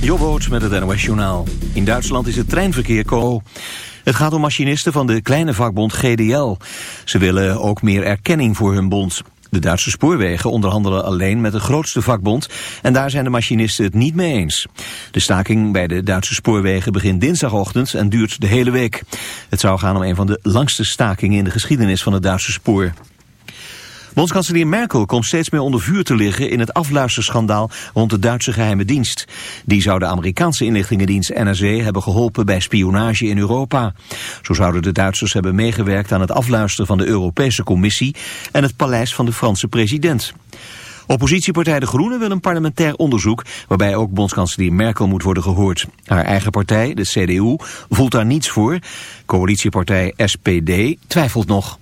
Jobboot met het NOS Journaal. In Duitsland is het treinverkeer co. Het gaat om machinisten van de kleine vakbond GDL. Ze willen ook meer erkenning voor hun bond. De Duitse spoorwegen onderhandelen alleen met de grootste vakbond en daar zijn de machinisten het niet mee eens. De staking bij de Duitse spoorwegen begint dinsdagochtend en duurt de hele week. Het zou gaan om een van de langste stakingen in de geschiedenis van het Duitse spoor. Bondskanselier Merkel komt steeds meer onder vuur te liggen in het afluisterschandaal rond de Duitse geheime dienst. Die zou de Amerikaanse inlichtingendienst NSA hebben geholpen bij spionage in Europa. Zo zouden de Duitsers hebben meegewerkt aan het afluisteren van de Europese Commissie en het paleis van de Franse president. Oppositiepartij De Groenen wil een parlementair onderzoek waarbij ook bondskanselier Merkel moet worden gehoord. Haar eigen partij, de CDU, voelt daar niets voor. Coalitiepartij SPD twijfelt nog.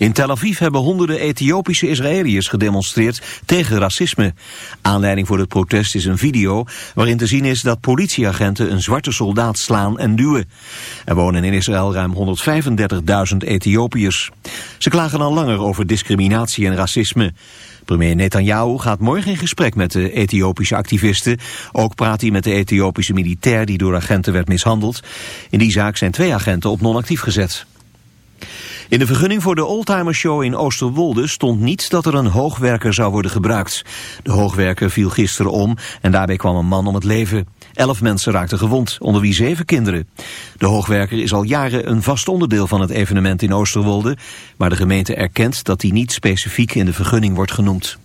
In Tel Aviv hebben honderden Ethiopische Israëliërs gedemonstreerd tegen racisme. Aanleiding voor het protest is een video waarin te zien is dat politieagenten een zwarte soldaat slaan en duwen. Er wonen in Israël ruim 135.000 Ethiopiërs. Ze klagen al langer over discriminatie en racisme. Premier Netanyahu gaat morgen in gesprek met de Ethiopische activisten. Ook praat hij met de Ethiopische militair die door agenten werd mishandeld. In die zaak zijn twee agenten op non-actief gezet. In de vergunning voor de Oldtimer Show in Oosterwolde stond niet dat er een hoogwerker zou worden gebruikt. De hoogwerker viel gisteren om en daarbij kwam een man om het leven. Elf mensen raakten gewond, onder wie zeven kinderen. De hoogwerker is al jaren een vast onderdeel van het evenement in Oosterwolde, maar de gemeente erkent dat hij niet specifiek in de vergunning wordt genoemd.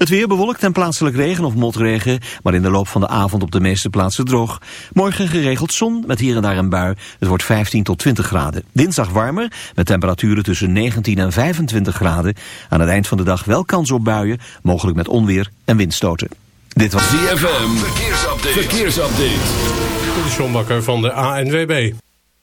Het weer bewolkt en plaatselijk regen of motregen, maar in de loop van de avond op de meeste plaatsen droog. Morgen geregeld zon met hier en daar een bui. Het wordt 15 tot 20 graden. Dinsdag warmer met temperaturen tussen 19 en 25 graden. Aan het eind van de dag wel kans op buien, mogelijk met onweer en windstoten. Dit was ZFM. Verkeersupdate. Verkeersupdate. De John van de ANWB.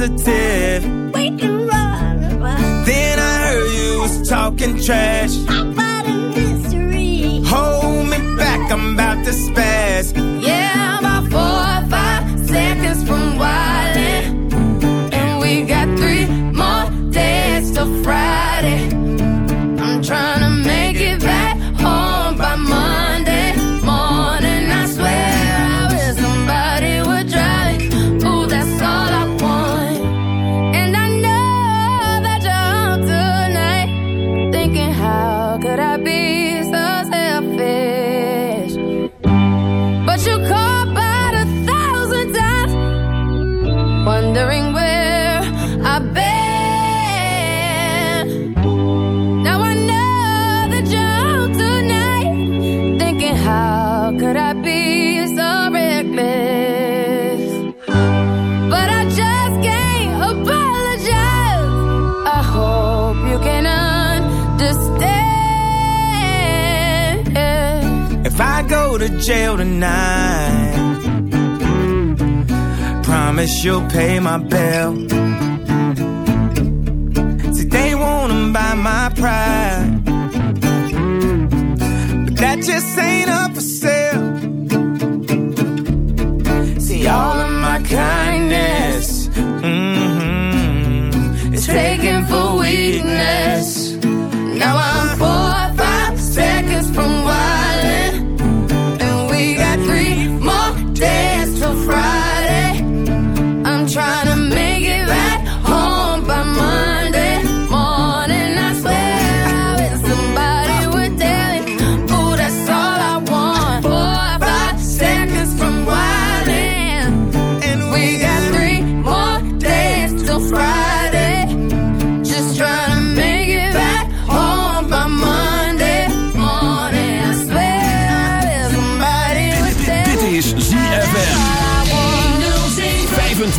positive. We can run. Then I heard you was talking trash. Mystery. Hold me back, I'm about to spaz. jail tonight. Promise you'll pay my bill. See, they wanna buy my pride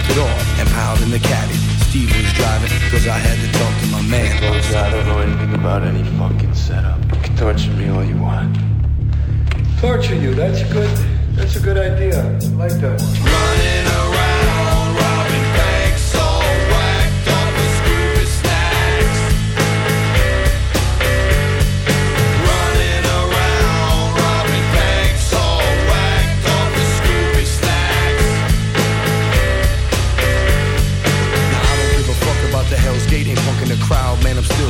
Dropped it off and piled in the caddy. Steve was driving, cause I had to talk to my man. Look, I don't know anything about any fucking setup. You can torture me all you want. Torture you, that's a good. That's a good idea. I like that one. Running around,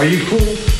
Are you cool?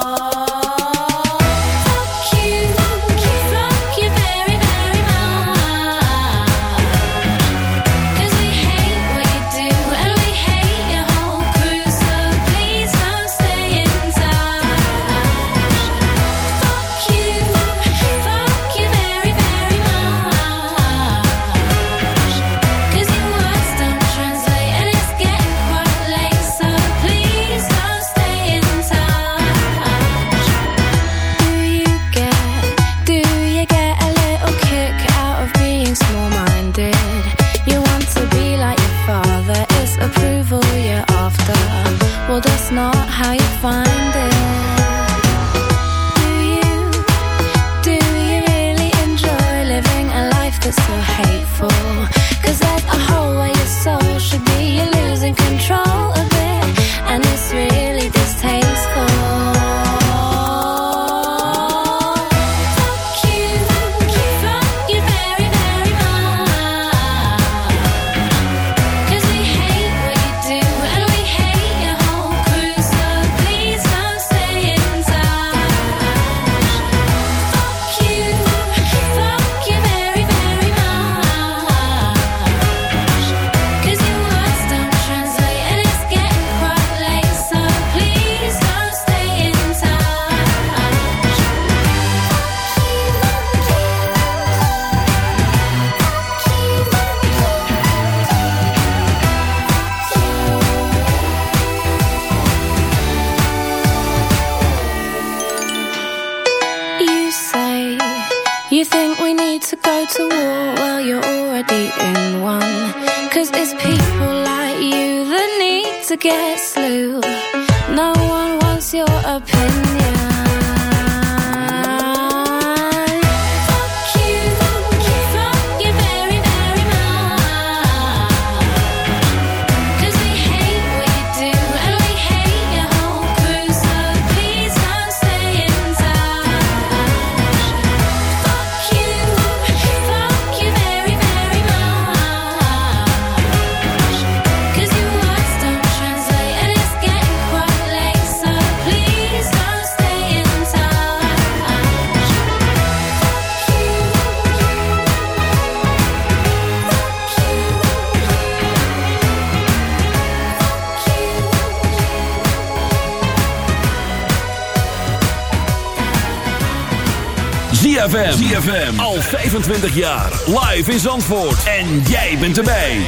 25 jaar. Live in Zandvoort. En jij bent erbij.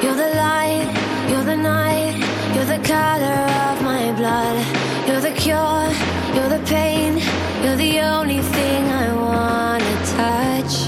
You're the light, you're the night, you're the color of my blood. cure. You're the pain. You're the only thing I wanna touch.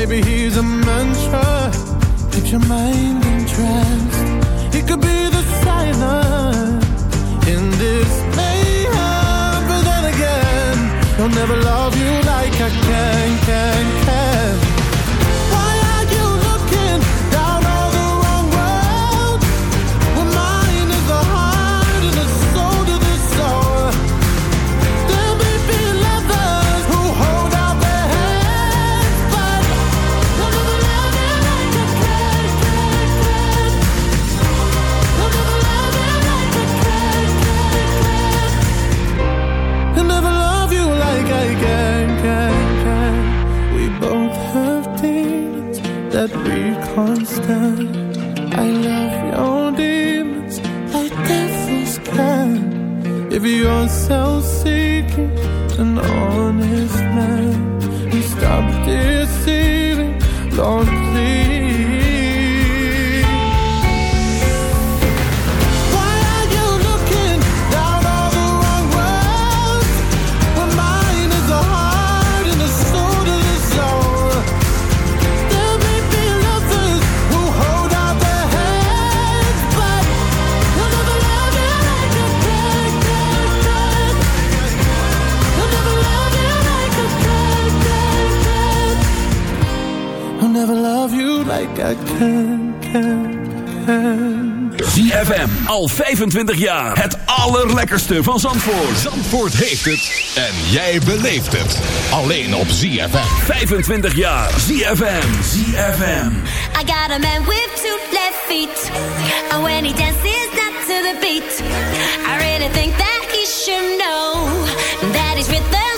Maybe he's a mantra. Keep your mind Lord Al 25 jaar. Het allerlekkerste van Zandvoort. Zandvoort heeft het. En jij beleeft het. Alleen op ZFM. 25 jaar. ZFM. ZFM. I got a man with two left feet. Oh, and when he dances not to the beat. I really think that he should know. That he's rhythm.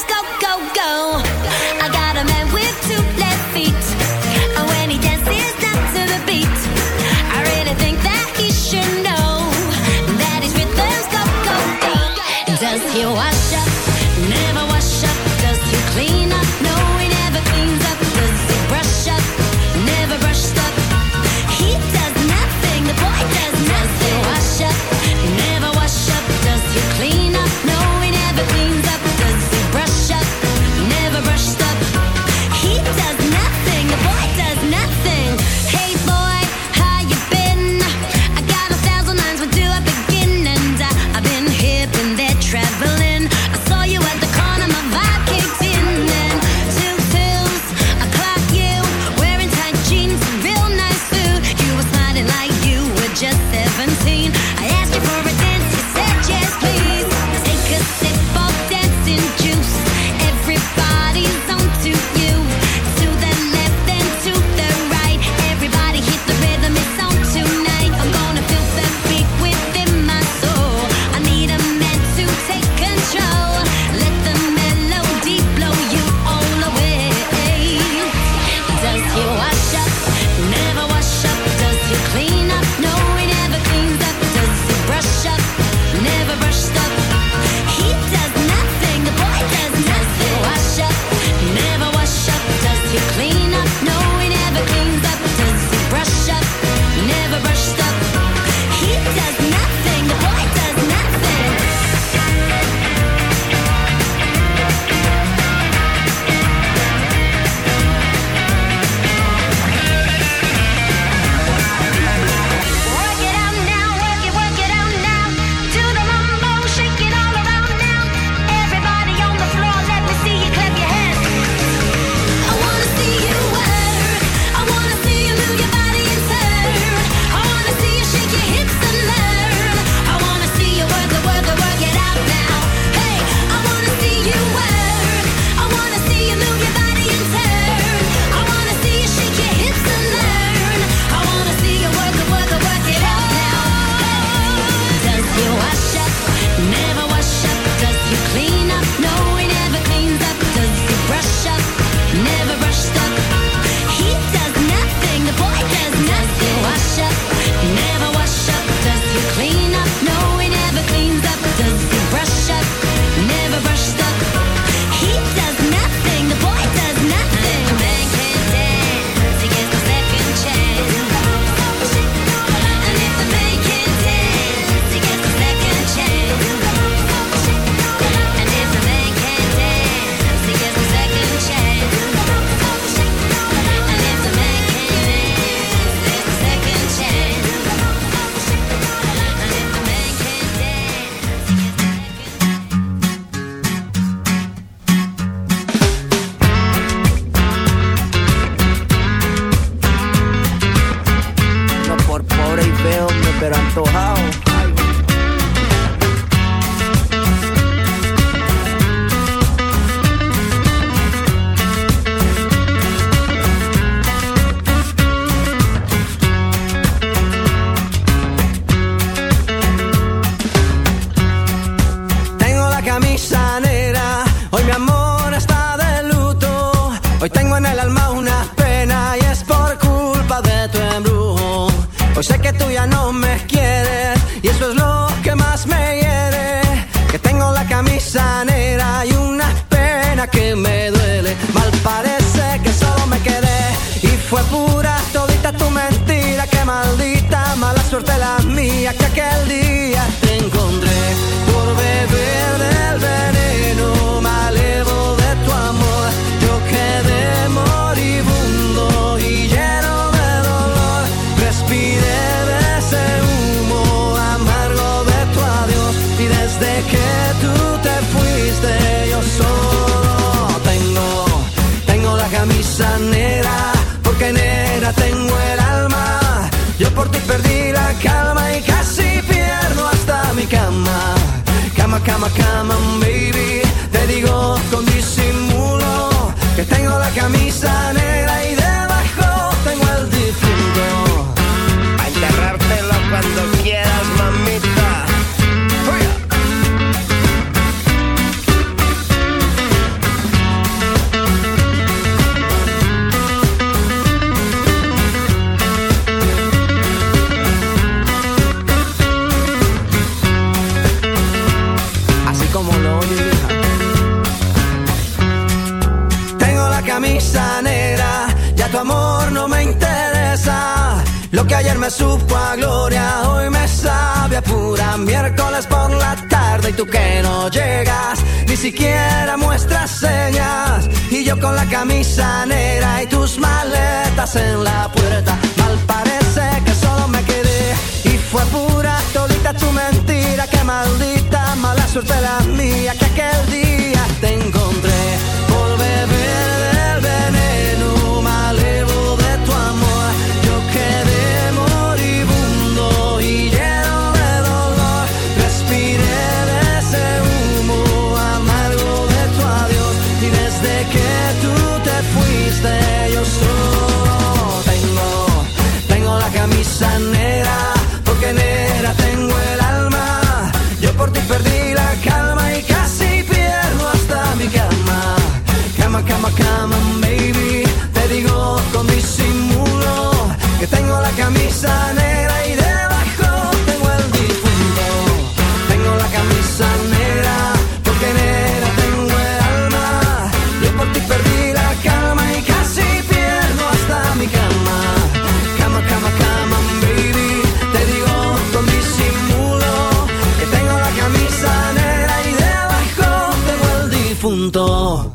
Difunto.